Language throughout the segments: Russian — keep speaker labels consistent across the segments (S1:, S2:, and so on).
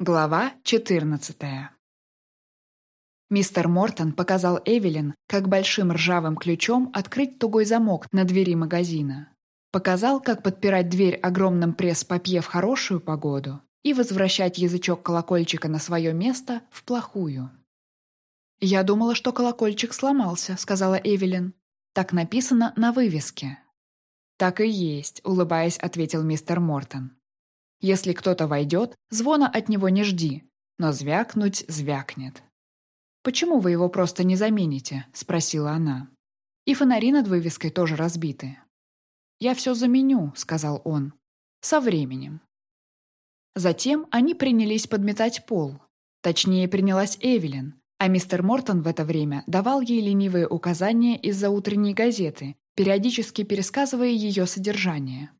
S1: Глава 14 Мистер Мортон показал Эвелин, как большим ржавым ключом открыть тугой замок на двери магазина. Показал, как подпирать дверь огромным пресс-папье в хорошую погоду и возвращать язычок колокольчика на свое место в плохую. «Я думала, что колокольчик сломался», — сказала Эвелин. «Так написано на вывеске». «Так и есть», — улыбаясь, ответил мистер Мортон. Если кто-то войдет, звона от него не жди, но звякнуть звякнет. «Почему вы его просто не замените?» – спросила она. «И фонари над вывеской тоже разбиты». «Я все заменю», – сказал он. «Со временем». Затем они принялись подметать пол. Точнее, принялась Эвелин, а мистер Мортон в это время давал ей ленивые указания из-за утренней газеты, периодически пересказывая ее содержание.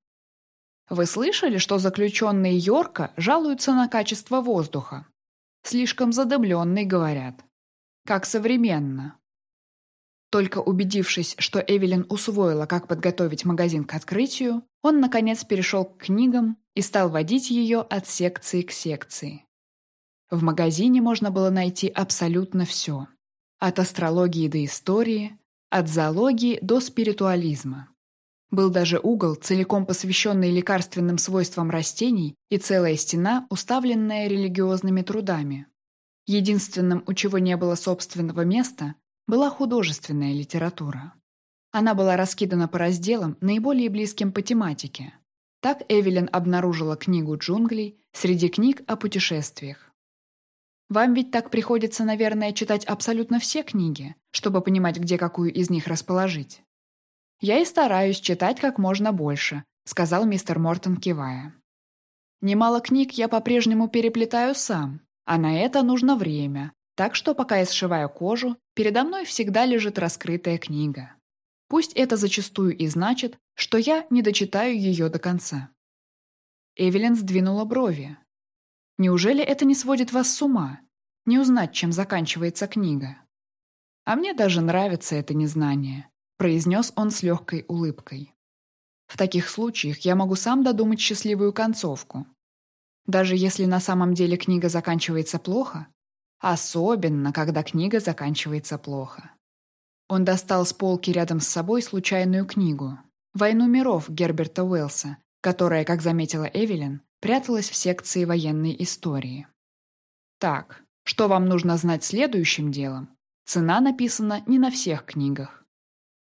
S1: Вы слышали, что заключенные Йорка жалуются на качество воздуха? Слишком задымленный, говорят. Как современно. Только убедившись, что Эвелин усвоила, как подготовить магазин к открытию, он, наконец, перешел к книгам и стал водить ее от секции к секции. В магазине можно было найти абсолютно все. От астрологии до истории, от зоологии до спиритуализма. Был даже угол, целиком посвященный лекарственным свойствам растений, и целая стена, уставленная религиозными трудами. Единственным, у чего не было собственного места, была художественная литература. Она была раскидана по разделам, наиболее близким по тематике. Так Эвелин обнаружила книгу джунглей среди книг о путешествиях. Вам ведь так приходится, наверное, читать абсолютно все книги, чтобы понимать, где какую из них расположить. «Я и стараюсь читать как можно больше», — сказал мистер Мортон, кивая. «Немало книг я по-прежнему переплетаю сам, а на это нужно время, так что пока я сшиваю кожу, передо мной всегда лежит раскрытая книга. Пусть это зачастую и значит, что я не дочитаю ее до конца». Эвелин сдвинула брови. «Неужели это не сводит вас с ума? Не узнать, чем заканчивается книга?» «А мне даже нравится это незнание произнес он с легкой улыбкой. В таких случаях я могу сам додумать счастливую концовку. Даже если на самом деле книга заканчивается плохо, особенно когда книга заканчивается плохо. Он достал с полки рядом с собой случайную книгу «Войну миров» Герберта Уэллса, которая, как заметила Эвелин, пряталась в секции военной истории. Так, что вам нужно знать следующим делом? Цена написана не на всех книгах.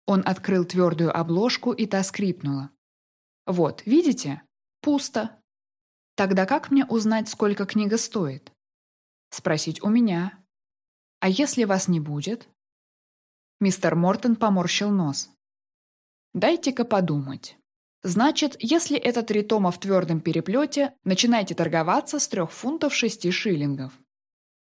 S1: Он открыл твердую обложку, и та скрипнула. «Вот, видите? Пусто. Тогда как мне узнать, сколько книга стоит?» «Спросить у меня. А если вас не будет?» Мистер Мортон поморщил нос. «Дайте-ка подумать. Значит, если это три тома в твердом переплете, начинайте торговаться с трех фунтов шести шиллингов.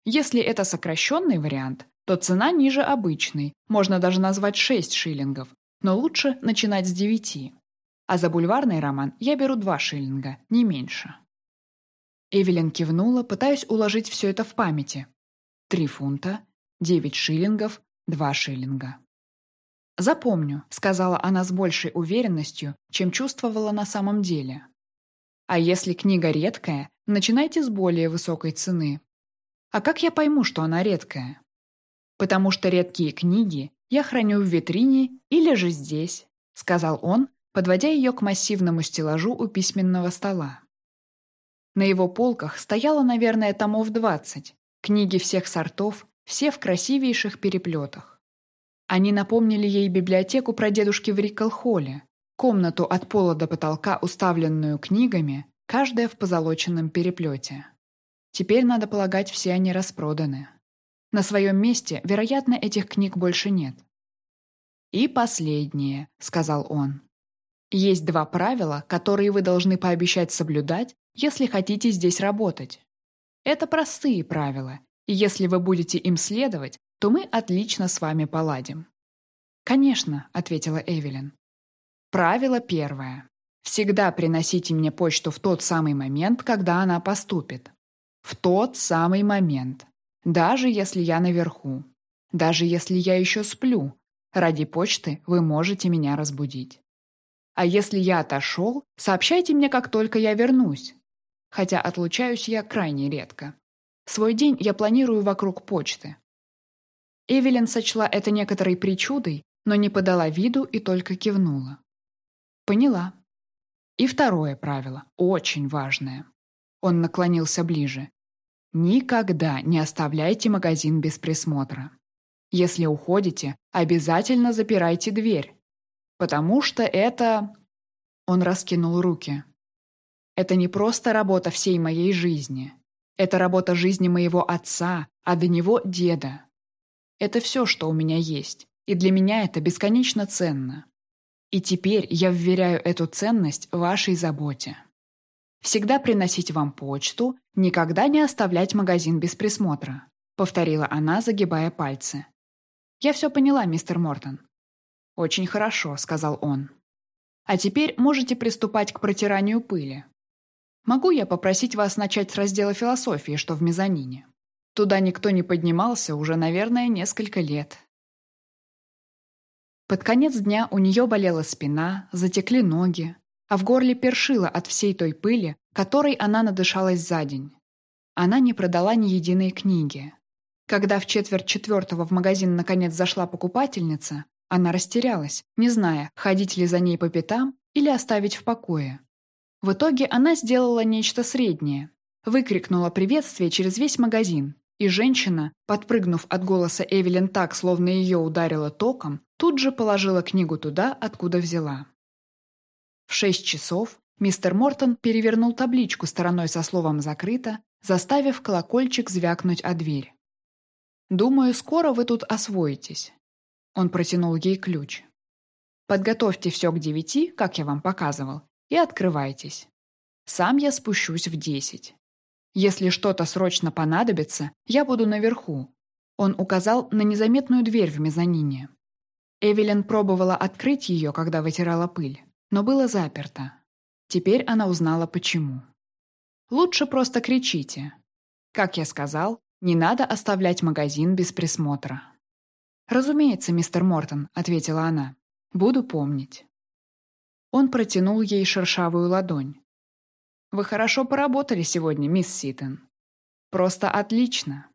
S1: Если это сокращенный вариант, то цена ниже обычной, можно даже назвать 6 шиллингов, но лучше начинать с 9. А за бульварный роман я беру 2 шиллинга, не меньше. Эвелин кивнула, пытаясь уложить все это в памяти. 3 фунта, 9 шиллингов, 2 шиллинга. «Запомню», — сказала она с большей уверенностью, чем чувствовала на самом деле. «А если книга редкая, начинайте с более высокой цены. А как я пойму, что она редкая?» Потому что редкие книги я храню в витрине или же здесь», — сказал он, подводя ее к массивному стеллажу у письменного стола. На его полках стояло, наверное, томов двадцать, книги всех сортов, все в красивейших переплетах. Они напомнили ей библиотеку про дедушки в Рикл-холле, комнату от пола до потолка, уставленную книгами, каждая в позолоченном переплете. Теперь, надо полагать, все они распроданы. На своем месте, вероятно, этих книг больше нет. «И последнее», — сказал он. «Есть два правила, которые вы должны пообещать соблюдать, если хотите здесь работать. Это простые правила, и если вы будете им следовать, то мы отлично с вами поладим». «Конечно», — ответила Эвелин. «Правило первое. Всегда приносите мне почту в тот самый момент, когда она поступит. В тот самый момент. Даже если я наверху. Даже если я еще сплю. Ради почты вы можете меня разбудить. А если я отошел, сообщайте мне, как только я вернусь. Хотя отлучаюсь я крайне редко. Свой день я планирую вокруг почты. Эвелин сочла это некоторой причудой, но не подала виду и только кивнула. Поняла. И второе правило, очень важное. Он наклонился ближе. Никогда не оставляйте магазин без присмотра. Если уходите, обязательно запирайте дверь. Потому что это... Он раскинул руки. Это не просто работа всей моей жизни. Это работа жизни моего отца, а до него деда. Это все, что у меня есть, и для меня это бесконечно ценно. И теперь я вверяю эту ценность вашей заботе. Всегда приносить вам почту, никогда не оставлять магазин без присмотра», — повторила она, загибая пальцы. «Я все поняла, мистер Мортон». «Очень хорошо», — сказал он. «А теперь можете приступать к протиранию пыли. Могу я попросить вас начать с раздела философии, что в мезонине? Туда никто не поднимался уже, наверное, несколько лет». Под конец дня у нее болела спина, затекли ноги, а в горле першило от всей той пыли, которой она надышалась за день. Она не продала ни единой книги. Когда в четверть четвертого в магазин наконец зашла покупательница, она растерялась, не зная, ходить ли за ней по пятам или оставить в покое. В итоге она сделала нечто среднее. Выкрикнула приветствие через весь магазин, и женщина, подпрыгнув от голоса Эвелин так, словно ее ударило током, тут же положила книгу туда, откуда взяла. В шесть часов мистер Мортон перевернул табличку стороной со словом «закрыто», заставив колокольчик звякнуть о дверь. «Думаю, скоро вы тут освоитесь». Он протянул ей ключ. «Подготовьте все к девяти, как я вам показывал, и открывайтесь. Сам я спущусь в десять. Если что-то срочно понадобится, я буду наверху». Он указал на незаметную дверь в мезонине. Эвелин пробовала открыть ее, когда вытирала пыль но было заперто. Теперь она узнала, почему. Лучше просто кричите. Как я сказал, не надо оставлять магазин без присмотра. «Разумеется, мистер Мортон», — ответила она. «Буду помнить». Он протянул ей шершавую ладонь. «Вы хорошо поработали сегодня, мисс Ситон. Просто отлично».